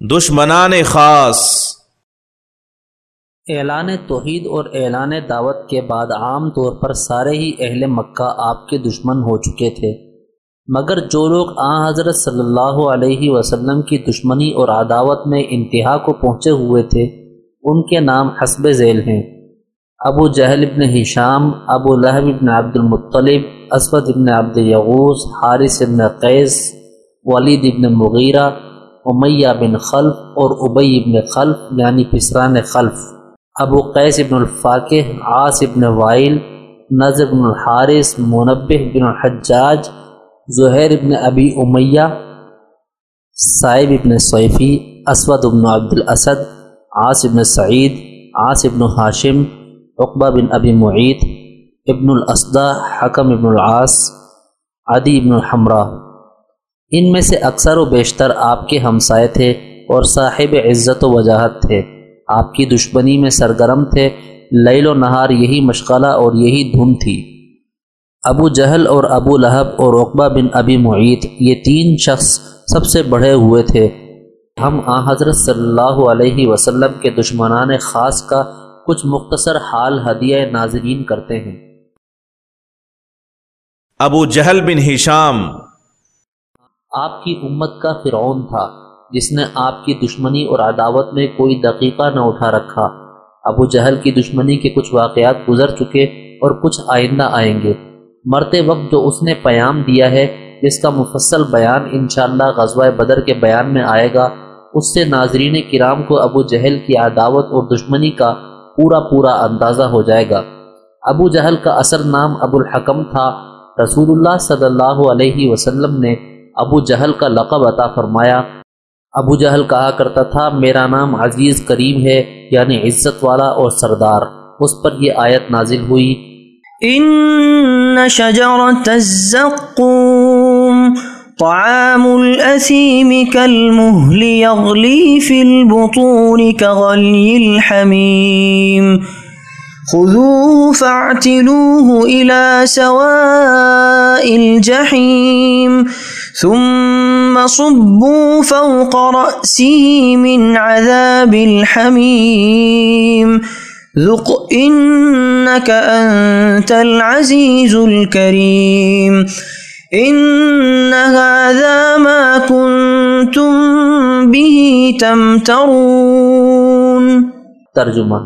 دشمنان خاص۔ اعلان توحید اور اعلان دعوت کے بعد عام طور پر سارے ہی اہل مکہ آپ کے دشمن ہو چکے تھے۔ مگر جو لوگ آ حضرت صلی اللہ علیہ وسلم کی دشمنی اور عداوت میں انتہا کو پہنچے ہوئے تھے، ان کے نام حسب ذیل ہیں۔ ابو جہل ابن ہشام، ابو لہب ابن عبد المطلب اسود ابن عبد یغوس حارث ابن قیس، ولید ابن مغیرہ امیہ بن خلف اور ابئی ابن خلف یعنی پسران خلف۔ ابو قیس ابن الفاقہ عاص ابن وائل نظر بن الحارث، منبہ بن الحجاج، زہیر ابن ابی امیہ، صائب ابن صیفی، اسود ابن عبد الاسد، عاص ابن سعید، عاص ابن ہاشم عقبہ بن ابی معید ابن الاسدہ حکم ابن العاص، عدی ابن الحمراء۔ ان میں سے اکثر و بیشتر آپ کے ہمسائے تھے اور صاحب عزت و وجاہت تھے۔ آپ کی دشمنی میں سرگرم تھے۔ لیل و نہار یہی مشغلہ اور یہی دھن تھی۔ ابو جہل اور ابو لہب اور رقبہ بن ابی معیت یہ تین شخص سب سے بڑھے ہوئے تھے۔ ہم آ حضرت صلی اللہ علیہ وسلم کے دشمنان خاص کا کچھ مختصر حال ہدیہ ناظرین کرتے ہیں۔ ابو جہل بن ہشام آپ کی امت کا فرعون تھا، جس نے آپ کی دشمنی اور عداوت میں کوئی دقیقہ نہ اٹھا رکھا۔ ابو جہل کی دشمنی کے کچھ واقعات گزر چکے اور کچھ آئندہ آئیں گے۔ مرتے وقت جو اس نے پیام دیا ہے، جس کا مفصل بیان انشاءاللہ غزوہ بدر کے بیان میں آئے گا، اس سے ناظرین کرام کو ابو جہل کی عداوت اور دشمنی کا پورا پورا اندازہ ہو جائے گا۔ ابو جہل کا اثر نام ابو الحکم تھا۔ رسول اللہ صلی اللہ علیہ وسلم نے ابو جہل کا لقب عطا فرمایا۔ ابو جہل کہا کرتا تھا، میرا نام عزیز کریم ہے یعنی عزت والا اور سردار۔ اس پر یہ آیت نازل ہوئی۔ ان شجرت الزقوم طعام الاثیم كالمهل يغلي في البطون كغلي الحميم۔ خذوه فاعتلوه الى سواء الجحيم۔ ثم صبوا فوق رأسه من عذاب الحميم. ذق إنك أنت العزيز الكريم. إن هذا ما كنتم به تمترون. ترجمہ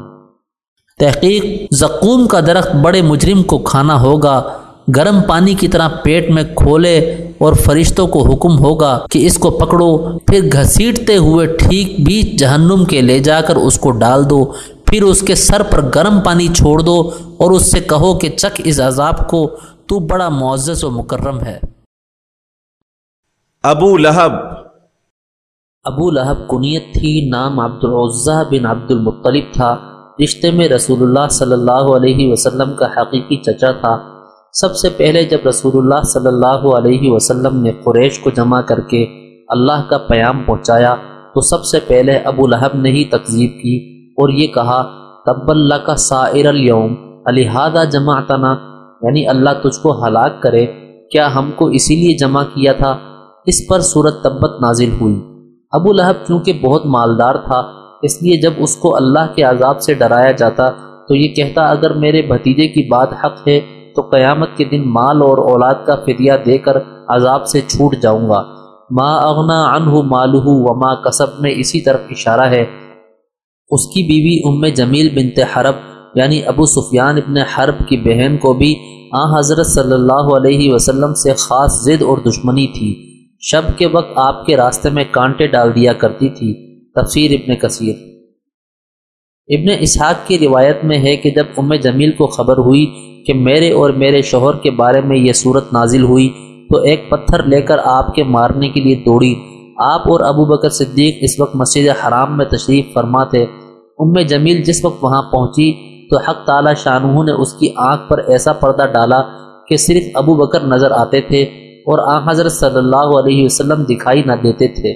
تحقیق زقوم کا درخت بڑے مجرم کو کھانا ہوگا، گرم پانی کی طرح پیٹ میں کھولے اور فرشتوں کو حکم ہوگا کہ اس کو پکڑو پھر گھسیٹتے ہوئے ٹھیک بیچ جہنم کے لے جا کر اس کو ڈال دو پھر اس کے سر پر گرم پانی چھوڑ دو اور اس سے کہو کہ چک اس عذاب کو تو بڑا معزز و مکرم ہے۔ ابو لہب۔ ابو لہب کنیت تھی نام عبد العضہ بن عبد المطلب تھا۔ رشتے میں رسول اللہ صلی اللہ علیہ وسلم کا حقیقی چچا تھا۔ سب سے پہلے جب رسول اللہ صلی اللہ علیہ وسلم نے قریش کو جمع کر کے اللہ کا پیام پہنچایا، تو سب سے پہلے ابو لہب نے ہی تقزیب کی اور یہ کہا تب اللہ کا سائر اليوم الحادہ جمع یعنی اللہ تجھ کو ہلاک کرے، کیا ہم کو اسی لیے جمع کیا تھا؟ اس پر صورت تبت نازل ہوئی۔ ابو لہب چونکہ بہت مالدار تھا، اس لیے جب اس کو اللہ کے عذاب سے ڈرایا جاتا، تو یہ کہتا، اگر میرے بھتیجے کی بات حق ہے تو قیامت کے دن مال اور اولاد کا فدیہ دے کر عذاب سے چھوٹ جاؤں گا۔ ما اغنا عنہ مالہ وما کسب میں اسی طرف اشارہ ہے۔ اس کی بیوی ام جمیل بنت حرب یعنی ابو سفیان ابن حرب کی بہن کو بھی آ حضرت صلی اللہ علیہ وسلم سے خاص ضد اور دشمنی تھی۔ شب کے وقت آپ کے راستے میں کانٹے ڈال دیا کرتی تھی۔ تفسیر ابن کثیر۔ ابن اسحاق کی روایت میں ہے کہ جب ام جمیل کو خبر ہوئی کہ میرے اور میرے شوہر کے بارے میں یہ صورت نازل ہوئی تو ایک پتھر لے کر آپ کے مارنے کے لیے دوڑی۔ آپ اور ابو بکر صدیق اس وقت مسجد حرام میں تشریف فرما تھے ام جمیل جس وقت وہاں پہنچی تو حق تعالی شاہ نے اس کی آنکھ پر ایسا پردہ ڈالا کہ صرف ابو بکر نظر آتے تھے اور آ حضرت صلی اللہ علیہ وسلم دکھائی نہ دیتے تھے۔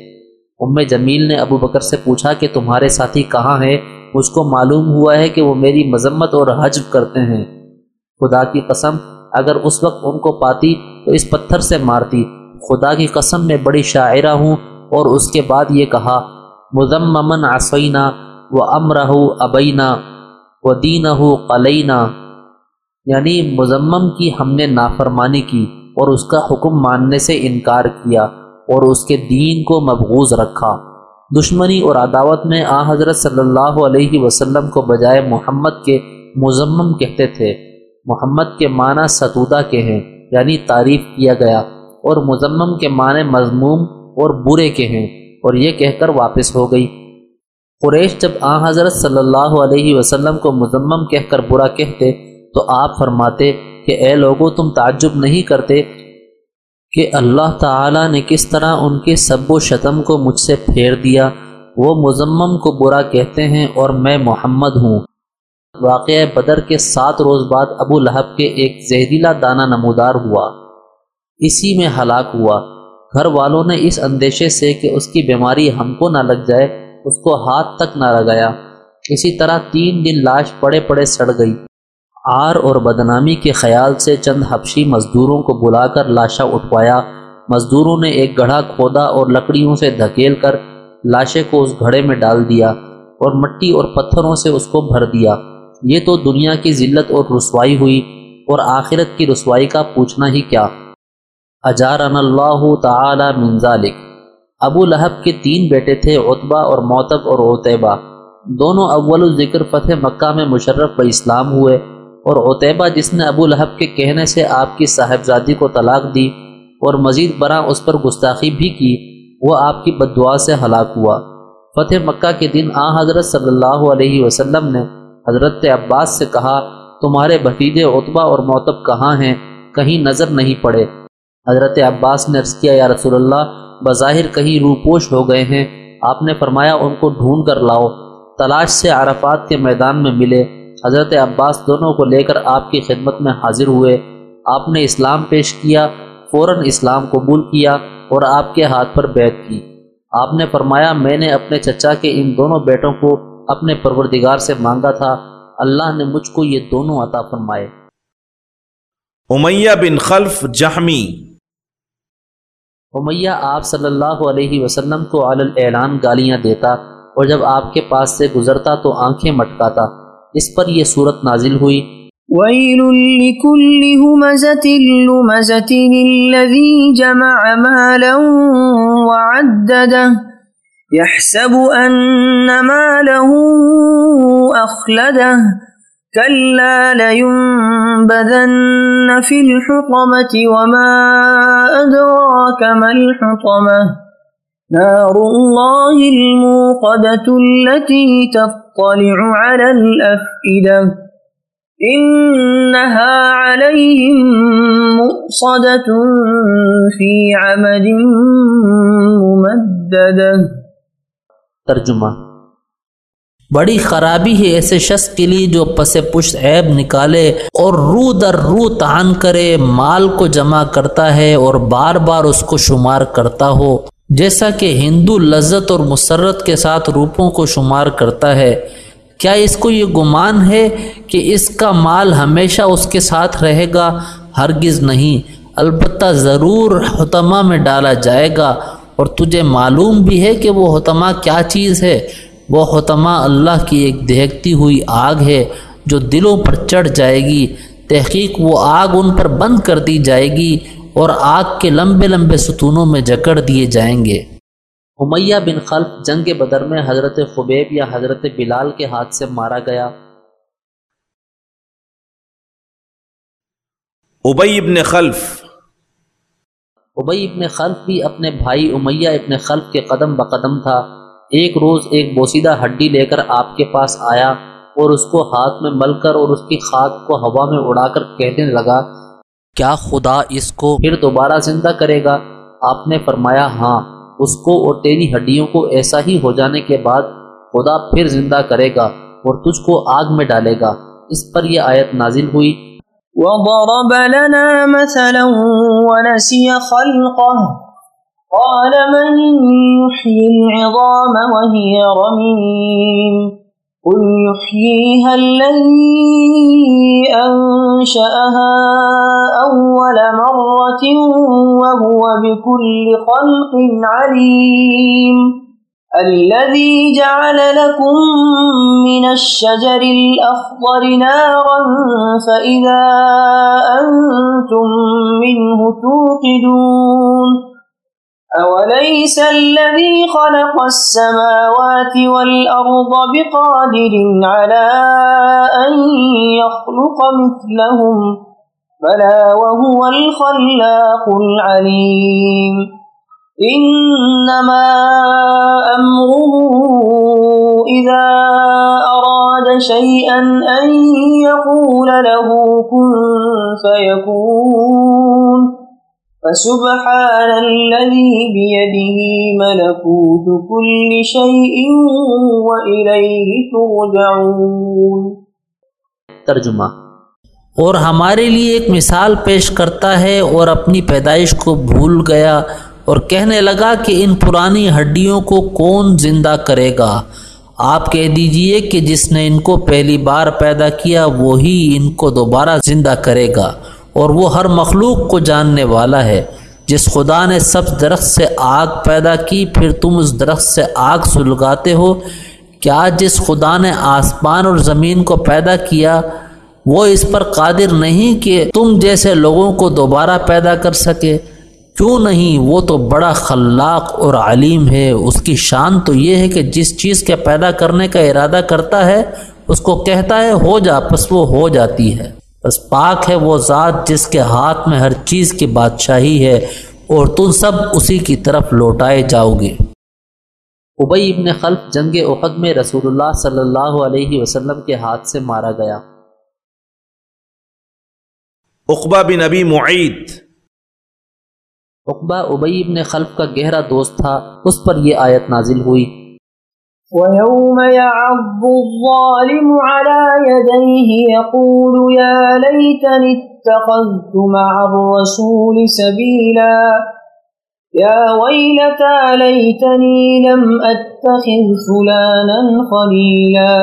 ام جمیل نے ابو بکر سے پوچھا کہ تمہارے ساتھی کہاں ہیں؟ مجھ کو معلوم ہوا ہے کہ وہ میری مذمت اور حجب کرتے ہیں۔ خدا کی قسم، اگر اس وقت ان کو پاتی تو اس پتھر سے مارتی۔ خدا کی قسم میں بڑی شاعرہ ہوں اور اس کے بعد یہ کہا مزممن عصینہ و امرہ ابینہ و دینہ قلینہ یعنی مزمم کی ہم نے نافرمانی کی اور اس کا حکم ماننے سے انکار کیا اور اس کے دین کو مبغوض رکھا۔ دشمنی اور عداوت میں آ حضرت صلی اللہ علیہ وسلم کو بجائے محمد کے مزمم کہتے تھے۔ محمد کے معنی ستودہ کے ہیں یعنی تعریف کیا گیا، اور مزمم کے معنی مضموم اور برے کے ہیں، اور یہ کہہ کر واپس ہو گئی۔ قریش جب آ حضرت صلی اللہ علیہ وسلم کو مزمم کہہ کر برا کہتے، تو آپ فرماتے کہ اے لوگوں تم تعجب نہیں کرتے کہ اللہ تعالیٰ نے کس طرح ان کے سب و شتم کو مجھ سے پھیر دیا، وہ مزمم کو برا کہتے ہیں اور میں محمد ہوں۔ واقعہ بدر کے سات روز بعد ابو لہب کے ایک زہریلا دانہ نمودار ہوا۔ اسی میں ہلاک ہوا۔ گھر والوں نے اس اندیشے سے کہ اس کی بیماری ہم کو نہ لگ جائے، اس کو ہاتھ تک نہ لگایا۔ اسی طرح تین دن لاش پڑے پڑے سڑ گئی۔ آر اور بدنامی کے خیال سے چند حبشی مزدوروں کو بلا کر لاشا اٹھوایا۔ مزدوروں نے ایک گڑھا کھودا اور لکڑیوں سے دھکیل کر لاشے کو اس گھڑے میں ڈال دیا اور مٹی اور پتھروں سے اس کو بھر دیا۔ یہ تو دنیا کی ذلت اور رسوائی ہوئی اور آخرت کی رسوائی کا پوچھنا ہی کیا۔ اجارن اللہ تعالی من ذالک۔ ابو لہب کے تین بیٹے تھے اتبا اور موتب اور عتیبہ۔ دونوں اول الذکر فتح مکہ میں مشرف و اسلام ہوئے۔ اور عتیبہ جس نے ابو لہب کے کہنے سے آپ کی صاحبزادی کو طلاق دی اور مزید برآں اس پر گستاخی بھی کی، وہ آپ کی بدعا سے ہلاک ہوا۔ فتح مکہ کے دن آ حضرت صلی اللہ علیہ وسلم نے حضرت عباس سے کہا، تمہارے بھتیجے اتبا اور معتب کہاں ہیں؟ کہیں نظر نہیں پڑے۔ حضرت عباس نے عرض کیا، یا رسول اللہ، بظاہر کہیں روپوش ہو گئے ہیں۔ آپ نے فرمایا، ان کو ڈھونڈ کر لاؤ۔ تلاش سے عرفات کے میدان میں ملے۔ حضرت عباس دونوں کو لے کر آپ کی خدمت میں حاضر ہوئے۔ آپ نے اسلام پیش کیا فوراً اسلام قبول کیا اور آپ کے ہاتھ پر بیت کی۔ آپ نے فرمایا میں نے اپنے چچا کے ان دونوں بیٹوں کو اپنے پروردگار سے مانگا تھا۔ اللہ نے مجھ کو یہ دونوں عطا فرمائے۔ امیہ بن خلف جہمی۔ امیہ آپ صلی اللہ علیہ وسلم کو اعلان گالیاں دیتا اور جب آپ کے پاس سے گزرتا تو آنکھیں مٹکاتا۔ اس پر یہ صورت نازل ہوئی۔ ويل لكل همزة لمزة الذي جمع مالا وعدده يحسب أن ماله أخلده كلا لينبذن في الحطمة وما أدراك ما الحطمة نار الله الموقدة التي تطلع على الأفئدة. إنها عليهم مؤصدة في عمد ممددة. ترجمہ بڑی خرابی ہے ایسے شخص کے لیے جو پس پشت عیب نکالے اور رو در رو تان کرے مال کو جمع کرتا ہے اور بار بار اس کو شمار کرتا ہو۔ جیسا کہ ہندو لذت اور مسرت کے ساتھ روپوں کو شمار کرتا ہے، کیا اس کو یہ گمان ہے کہ اس کا مال ہمیشہ اس کے ساتھ رہے گا؟ ہرگز نہیں۔ البتہ ضرور حتمہ میں ڈالا جائے گا۔ اور تجھے معلوم بھی ہے کہ وہ حتمہ کیا چیز ہے؟ وہ حتمہ اللہ کی ایک دیکھتی ہوئی آگ ہے جو دلوں پر چڑھ جائے گی۔ تحقیق وہ آگ ان پر بند کر دی جائے گی۔ اور آگ کے لمبے لمبے ستونوں میں جکڑ دیے جائیں گے۔ امیہ بن خلف جنگ بدر میں حضرت خبیب یا حضرت بلال کے ہاتھ سے مارا گیا۔ ابئی ابن خلف۔ ابئی ابن خلف بھی اپنے بھائی امیہ ابن خلف کے قدم بقدم تھا۔ ایک روز ایک بوسیدہ ہڈی لے کر آپ کے پاس آیا اور اس کو ہاتھ میں مل کر اور اس کی خاک کو ہوا میں اڑا کر کہنے لگا کیا خدا اس کو پھر دوبارہ زندہ کرے گا؟ آپ نے فرمایا ہاں اس کو اور تیری ہڈیوں کو ایسا ہی ہو جانے کے بعد خدا پھر زندہ کرے گا اور تجھ کو آگ میں ڈالے گا۔ اس پر یہ آیت نازل ہوئی۔ وضرب لنا مثلا ونسي خلقه۔ قال من يحيي العظام وهي رميم قل يحييها الذي أنشأها أول مرة وهو بكل خلق عليم الذي جعل لكم من الشجر الأخضر نارا فإذا أنتم منه توقدون أوليس الذي خلق السماوات والأرض بقادر على أن يخلق مثلهم بلى وهو الخلاق العليم انما امره اذا اراد شيئا ان يقول له كن فيكون فسبحان الذي بيده ملكوت كل شيء واليه ترجعون. ترجمہ اور ہمارے لیے ایک مثال پیش کرتا ہے اور اپنی پیدائش کو بھول گیا اور کہنے لگا کہ ان پرانی ہڈیوں کو کون زندہ کرے گا؟ آپ کہہ دیجیے کہ جس نے ان کو پہلی بار پیدا کیا، وہی ان کو دوبارہ زندہ کرے گا۔ اور وہ ہر مخلوق کو جاننے والا ہے۔ جس خدا نے سب درخت سے آگ پیدا کی، پھر تم اس درخت سے آگ سلگاتے ہو۔ کیا جس خدا نے آسمان اور زمین کو پیدا کیا، وہ اس پر قادر نہیں کہ تم جیسے لوگوں کو دوبارہ پیدا کر سکے؟ کیوں نہیں؟ وہ تو بڑا خلاق اور علیم ہے۔ اس کی شان تو یہ ہے کہ جس چیز کے پیدا کرنے کا ارادہ کرتا ہے، اس کو کہتا ہے، ہو جا، پس وہ ہو جاتی ہے۔ بس پاک ہے وہ ذات جس کے ہاتھ میں ہر چیز کی بادشاہی ہے اور تم سب اسی کی طرف لوٹائے جاؤ گے۔ ابئی ابن خلف جنگ احد میں رسول اللہ صلی اللہ علیہ وسلم کے ہاتھ سے مارا گیا۔ اقبا بن ابی معید۔ عقبہ ابئی ابن خلف کا گہرا دوست تھا اس پر یہ آیت نازل ہوئی۔ وَيَوْمَ يَعَضُّ الظَّالِمُ عَلَى يَدَيْهِ يَقُولُ يَا لَيْتَنِ اتَّخَذْتُ مَعَ الرَّسُولِ سَبِيلًا. يَا وَيْلَتَى لَيْتَنِي لَمْ أَتَّخِذْ فُلَانًا خَلِيلًا.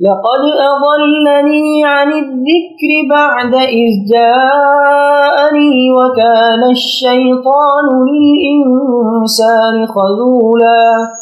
لقد أضلني عن الذكر بعد إذ جاءني وكان الشيطان للإنسان خذولا.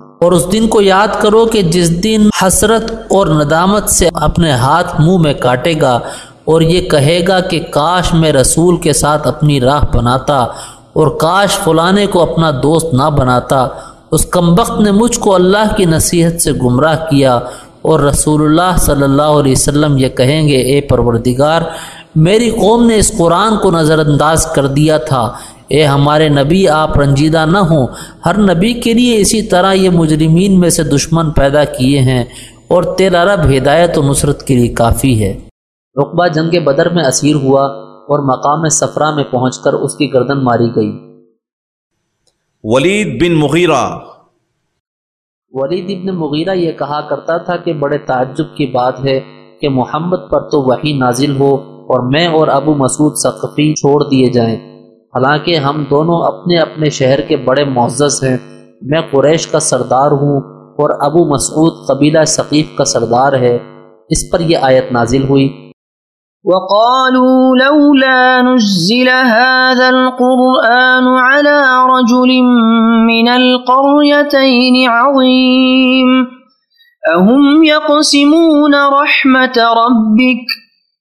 اور اس دن کو یاد کرو کہ جس دن حسرت اور ندامت سے اپنے ہاتھ منہ میں کاٹے گا اور یہ کہے گا کہ کاش میں رسول کے ساتھ اپنی راہ بناتا اور کاش فلانے کو اپنا دوست نہ بناتا، اس کم وقت نے مجھ کو اللہ کی نصیحت سے گمراہ کیا اور رسول اللہ صلی اللہ علیہ وسلم یہ کہیں گے، اے پروردگار، میری قوم نے اس قرآن کو نظر انداز کر دیا تھا۔ اے ہمارے نبی آپ رنجیدہ نہ ہوں۔ ہر نبی کے لیے اسی طرح یہ مجرمین میں سے دشمن پیدا کیے ہیں اور تیرا رب ہدایت و نصرت کے لیے کافی ہے۔ رقبہ جنگ بدر میں اسیر ہوا اور مقام سفرہ میں پہنچ کر اس کی گردن ماری گئی۔ ولید بن مغیرہ۔ ولید ابن مغیرہ یہ کہا کرتا تھا کہ بڑے تعجب کی بات ہے کہ محمد پر تو وہی نازل ہو اور میں اور ابو مسعود ثقفی چھوڑ دیے جائیں۔ حالانکہ ہم دونوں اپنے اپنے شہر کے بڑے معزز ہیں۔ میں قریش کا سردار ہوں اور ابو مسعود قبیلہ ثقیف کا سردار ہے۔ اس پر یہ آیت نازل ہوئی۔ وقالوا لولا نزل هذا القرآن على رجل من القريتين عظيم۔ أهم يقسمون رحمة ربك؟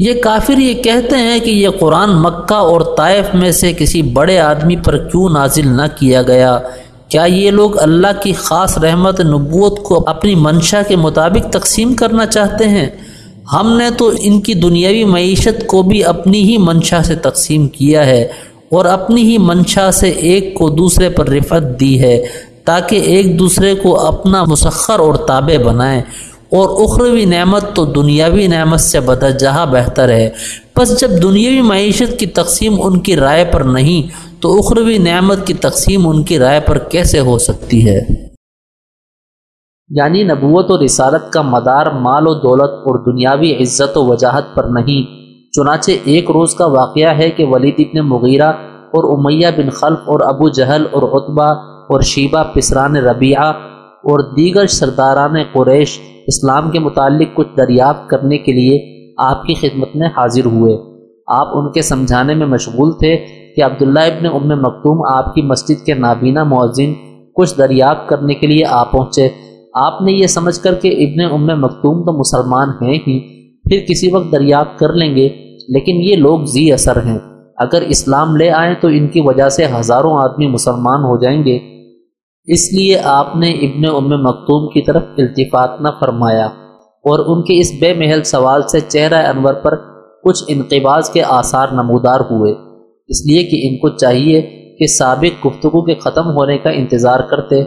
یہ کافر یہ کہتے ہیں کہ یہ قرآن مکہ اور طائف میں سے کسی بڑے آدمی پر کیوں نازل نہ کیا گیا؟ کیا یہ لوگ اللہ کی خاص رحمت، نبوت کو اپنی منشا کے مطابق تقسیم کرنا چاہتے ہیں؟ ہم نے تو ان کی دنیاوی معیشت کو بھی اپنی ہی منشا سے تقسیم کیا ہے اور اپنی ہی منشا سے ایک کو دوسرے پر رفت دی ہے تاکہ ایک دوسرے کو اپنا مسخر اور تابع بنائیں۔ اور اخروی نعمت تو دنیاوی نعمت سے بدر جہاں بہتر ہے۔ بس جب دنیاوی معیشت کی تقسیم ان کی رائے پر نہیں، تو اخروی نعمت کی تقسیم ان کی رائے پر کیسے ہو سکتی ہے؟ یعنی نبوت و رسالت کا مدار مال و دولت اور دنیاوی عزت و وجاہت پر نہیں، چنانچہ ایک روز کا واقعہ ہے کہ ولید ابن مغیرہ اور امیہ بن خلف اور ابو جہل اور عطبہ اور شیبہ پسران ربیعہ اور دیگر سرداران قریش اسلام کے متعلق کچھ دریافت کرنے کے لیے آپ کی خدمت میں حاضر ہوئے۔ آپ ان کے سمجھانے میں مشغول تھے کہ عبداللہ ابن ام مکتوم آپ کی مسجد کے نابینا معذن کچھ دریافت کرنے کے لیے آ پہنچے۔ آپ نے یہ سمجھ کر کہ ابن ام مکتوم تو مسلمان ہیں ہی، پھر کسی وقت دریافت کر لیں گے، لیکن یہ لوگ زی اثر ہیں۔ اگر اسلام لے آئیں تو ان کی وجہ سے ہزاروں آدمی مسلمان ہو جائیں گے۔ اس لیے آپ نے ابن ام مکتوم کی طرف التفات نہ فرمایا اور ان کے اس بے محل سوال سے چہرہ انور پر کچھ انقباز کے آثار نمودار ہوئے۔ اس لیے کہ ان کو چاہیے کہ سابق گفتگو کے ختم ہونے کا انتظار کرتے،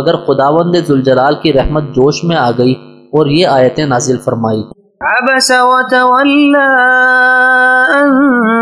مگر خداوند ذوالجلال کی رحمت جوش میں آ گئی اور یہ آیتیں نازل فرمائی۔ عبس وتولى أن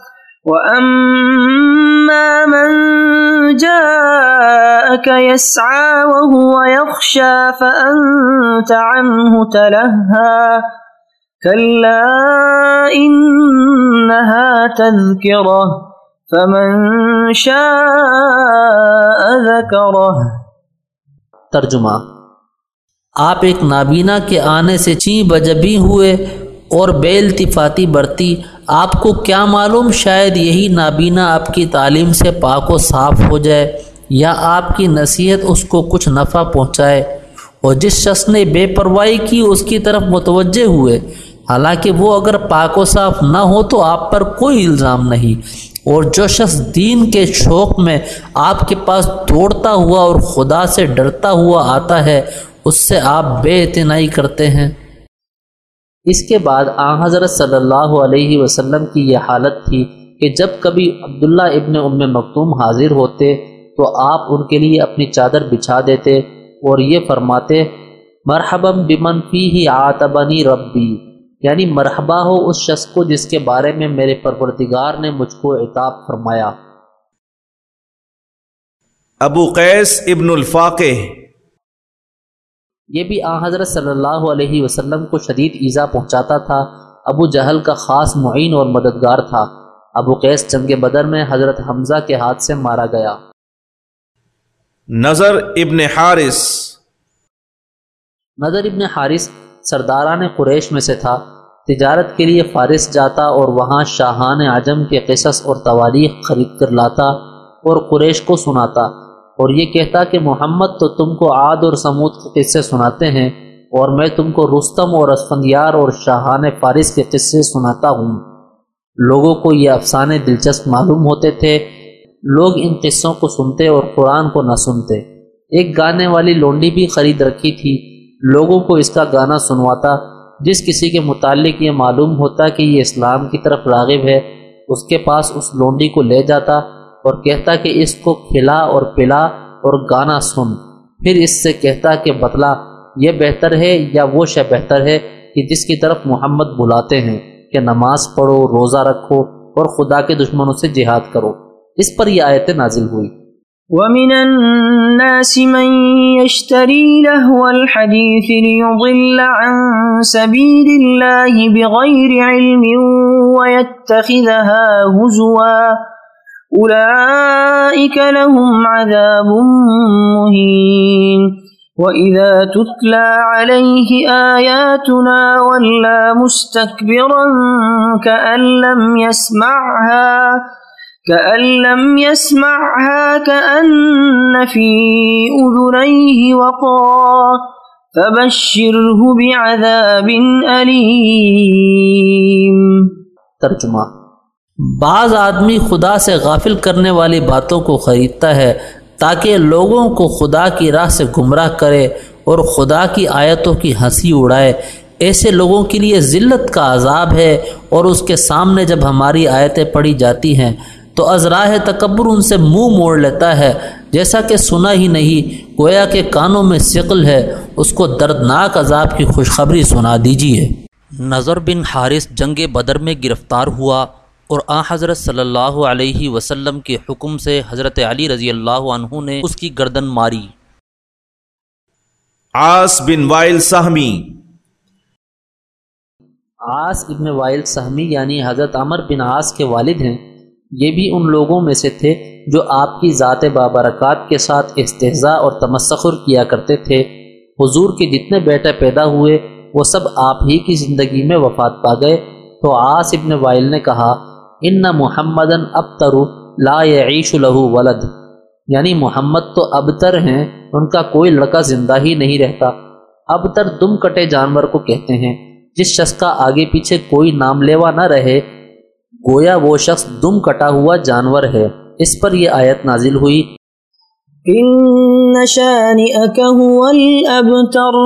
وَأَمَّا مَن جَاءَكَ يَسْعَى وَهُوَ يَخْشَى فَأَنتَ عَنْهُ تَلَهَّى كَلَّا إِنَّهَا تَذْكِرَةٌ فَمَن شَاءَ ذَكَرَهُ ترجمہ۔ آپ ایک نابینا کے آنے سے چین بجبی ہوئے اور بے التفاتی برتی آپ کو کیا معلوم؟ شاید یہی نابینا آپ کی تعلیم سے پاک و صاف ہو جائے یا آپ کی نصیحت اس کو کچھ نفع پہنچائے۔ اور جس شخص نے بے پرواہی کی، اس کی طرف متوجہ ہوئے۔ حالانکہ وہ اگر پاک و صاف نہ ہو تو آپ پر کوئی الزام نہیں۔ اور جو شخص دین کے شوق میں آپ کے پاس دوڑتا ہوا اور خدا سے ڈرتا ہوا آتا ہے، اس سے آپ بے اعتنائی کرتے ہیں۔ اس کے بعد آ حضرت صلی اللہ علیہ وسلم کی یہ حالت تھی کہ جب کبھی عبداللہ ابن ام مکتوم حاضر ہوتے تو آپ ان کے لیے اپنی چادر بچھا دیتے اور یہ فرماتے، مرحبا بمن فی ہی آتبنی ربی. یعنی مرحبا ہو اس شخص کو جس کے بارے میں میرے پرورتگار نے مجھ کو اعتاب فرمایا۔ ابو قیس ابن الفاقہ یہ بھی آ حضرت صلی اللہ علیہ وسلم کو شدید ایزا پہنچاتا تھا۔ ابو جہل کا خاص معین اور مددگار تھا۔ ابو قیس جنگ بدر میں حضرت حمزہ کے ہاتھ سے مارا گیا۔ نظر ابن حارث۔ نظر ابن حارث سرداران قریش میں سے تھا۔ تجارت کے لیے فارس جاتا اور وہاں شاہان عجم کے قصص اور تواریخ خرید کر لاتا اور قریش کو سناتا۔ اور یہ کہتا کہ محمد تو تم کو عاد اور سمود کے قصے سناتے ہیں اور میں تم کو رستم اور اسفندیار اور شاہان فارس کے قصے سناتا ہوں۔ لوگوں کو یہ افسانے دلچسپ معلوم ہوتے تھے۔ لوگ ان قصوں کو سنتے اور قرآن کو نہ سنتے۔ ایک گانے والی لونڈی بھی خرید رکھی تھی۔ لوگوں کو اس کا گانا سنواتا۔ جس کسی کے متعلق یہ معلوم ہوتا کہ یہ اسلام کی طرف راغب ہے، اس کے پاس اس لونڈی کو لے جاتا۔ اور کہتا کہ اس کو کھلا اور پلا اور گانا سن۔ پھر اس سے کہتا کہ بتلا، یہ بہتر ہے یا وہ شے بہتر ہے کہ جس کی طرف محمد بلاتے ہیں کہ نماز پڑھو، روزہ رکھو اور خدا کے دشمنوں سے جہاد کرو۔ اس پر یہ آیتیں نازل ہوئی۔ ومن الناس من يشتري لهو الحديث ليضل عن سبيل الله بغير علم ويتخذها هزواً۔ أولئك لهم عذاب مهين. وإذا تتلى عليه آياتنا ولا مستكبرا كأن لم يسمعها، كأن لم يسمعها كأن في أذنيه وقرا، فبشره بعذاب أليم. ترجمہ بعض آدمی خدا سے غافل کرنے والی باتوں کو خریدتا ہے تاکہ لوگوں کو خدا کی راہ سے گمراہ کرے اور خدا کی آیتوں کی ہنسی اڑائے۔ ایسے لوگوں کے لیے ذلت کا عذاب ہے اور اس کے سامنے جب ہماری آیتیں پڑھی جاتی ہیں تو ازراہ تکبر ان سے منہ موڑ لیتا ہے۔ جیسا کہ سنا ہی نہیں، گویا کے کانوں میں سقل ہے۔ اس کو دردناک عذاب کی خوشخبری سنا دیجیے نظر بن حارث جنگ بدر میں گرفتار ہوا۔ اور آ حضرت صلی اللہ علیہ وسلم کے حکم سے حضرت علی رضی اللہ عنہ نے اس کی گردن ماری۔ عاص بن وائل سہمی۔ آس ابن وائل سہمی یعنی حضرت عمر بن آس کے والد ہیں۔ یہ بھی ان لوگوں میں سے تھے جو آپ کی ذات بابرکات کے ساتھ استحضاء اور تمسخر کیا کرتے تھے۔ حضور کے جتنے بیٹے پیدا ہوئے وہ سب آپ ہی کی زندگی میں وفات پا گئے۔ تو آس ابن وائل نے کہا ان محمد اب ترو لا عیش لہو ولد یعنی محمد تو ابتر ہیں ان کا کوئی لڑکا زندہ ہی نہیں رہتا ابتر دم کٹے جانور کو کہتے ہیں جس شخص کا آگے پیچھے کوئی نام لیوا نہ رہے گویا وہ شخص دم کٹا ہوا جانور ہے اس پر یہ آیت نازل ہوئی ان شانئک هو الابتر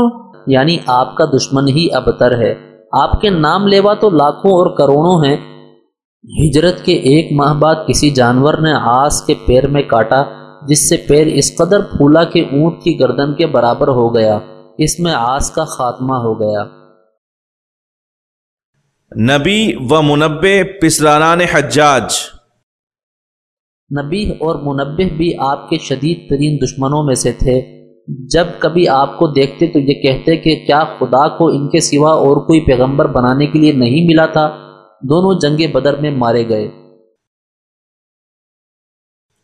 یعنی آپ کا دشمن ہی ابتر ہے آپ کے نام لیوا تو لاکھوں اور کروڑوں ہیں ہجرت کے ایک ماہ بعد کسی جانور نے آس کے پیر میں کاٹا جس سے پیر اس قدر پھولا کہ اونٹ کی گردن کے برابر ہو گیا۔ اس میں آس کا خاتمہ ہو گیا۔ نبی و منبع پسرانان حجاج۔ نبی اور منبع بھی آپ کے شدید ترین دشمنوں میں سے تھے۔ جب کبھی آپ کو دیکھتے تو یہ کہتے کہ کیا خدا کو ان کے سوا اور کوئی پیغمبر بنانے کے لیے نہیں ملا تھا؟ دونوں جنگ بدر میں مارے گئے۔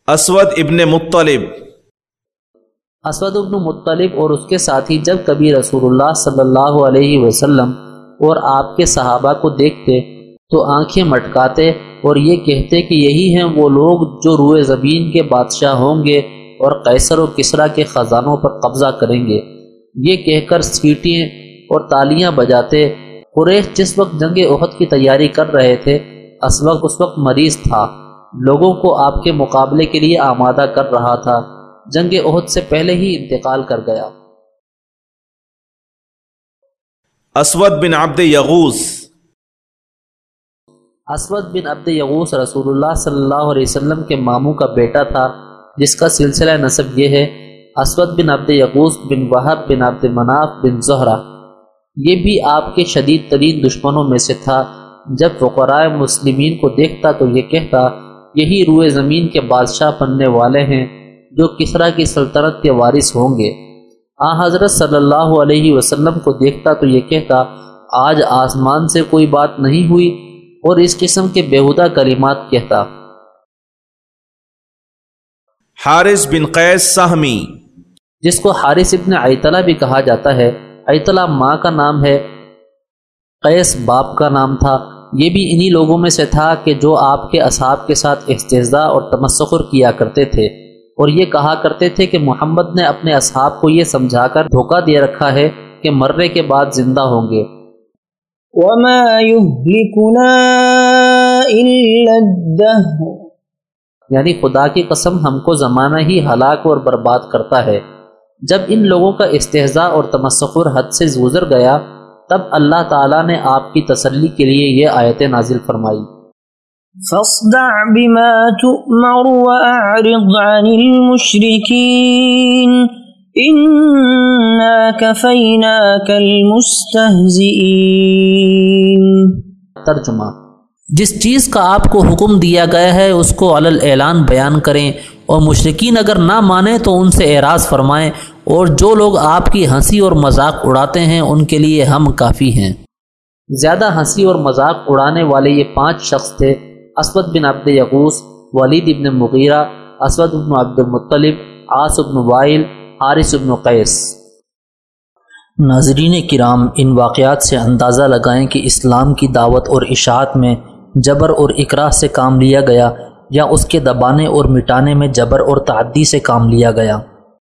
اسود ابن مطلب۔ اسود ابن مطلب اور اس کے ساتھی جب کبھی رسول اللہ صلی اللہ علیہ وسلم اور آپ کے صحابہ کو دیکھتے تو آنکھیں مٹکاتے اور یہ کہتے کہ یہی ہیں وہ لوگ جو روئے زمین کے بادشاہ ہوں گے اور قیصر و کسرا کے خزانوں پر قبضہ کریں گے۔ یہ کہہ کر سیٹیں اور تالیاں بجاتے قریش جس وقت جنگ عہد کی تیاری کر رہے تھے اس وقت اس وقت مریض تھا۔ لوگوں کو آپ کے مقابلے کے لیے آمادہ کر رہا تھا۔ جنگ عہد سے پہلے ہی انتقال کر گیا۔ اسود بن عبد یغوس اسود بن عبد یغوس رسول اللہ صلی اللہ علیہ وسلم کے ماموں کا بیٹا تھا جس کا سلسلہ نصب یہ ہے اسود بن عبد یغوس بن وحب بن عبد مناف بن زہرہ۔ یہ بھی آپ کے شدید ترین دشمنوں میں سے تھا۔ جب فقرائے مسلمین کو دیکھتا تو یہ کہتا یہی روئے زمین کے بادشاہ بننے والے ہیں جو کسرا کی سلطنت کے وارث ہوں گے۔ آ حضرت صلی اللہ علیہ وسلم کو دیکھتا تو یہ کہتا آج آسمان سے کوئی بات نہیں ہوئی اور اس قسم کے بےحدہ کلمات کہتا۔ حارث بن قیس سہمی۔ جس کو حارث ابن ایتلا بھی کہا جاتا ہے۔ ایتلا ماں کا نام ہے قیس باپ کا نام تھا۔ یہ بھی انہی لوگوں میں سے تھا کہ جو آپ کے اصحاب کے ساتھ استضاء اور تمسخر کیا کرتے تھے۔ اور یہ کہا کرتے تھے کہ محمد نے اپنے اصحاب کو یہ سمجھا کر دھوکہ دے رکھا ہے کہ مرنے کے بعد زندہ ہوں گے۔ وما يهلكنا إلا الدهر۔ یعنی خدا کی قسم ہم کو زمانہ ہی ہلاک اور برباد کرتا ہے۔ جب ان لوگوں کا استحضاء اور تمسخر حد سے گزر گیا تب اللہ تعالیٰ نے آپ کی تسلی کے لیے یہ آیتیں نازل فرمائی۔ فاصدع بما تؤمر وأعرض عن المشركين إنا كفيناك المستهزئين ترجمہ۔ جس چیز کا آپ کو حکم دیا گیا ہے اس کو علل اعلان بیان کریں اور مشرقین اگر نہ مانیں تو ان سے اعراض فرمائیں اور جو لوگ آپ کی ہنسی اور مذاق اڑاتے ہیں، ان کے لیے ہم کافی ہیں۔ زیادہ ہنسی اور مذاق اڑانے والے یہ پانچ شخص تھے، اسود بن عبد یقوس ولید ابن مغیرہ، اسود ابن عبد المطلب آس ابن وائل، حارث ابن قیس۔ ناظرین کرام، ان واقعات سے اندازہ لگائیں کہ اسلام کی دعوت اور اشاعت میں جبر اور اقراء سے کام لیا گیا یا اس کے دبانے اور مٹانے میں جبر اور تعدی سے کام لیا گیا۔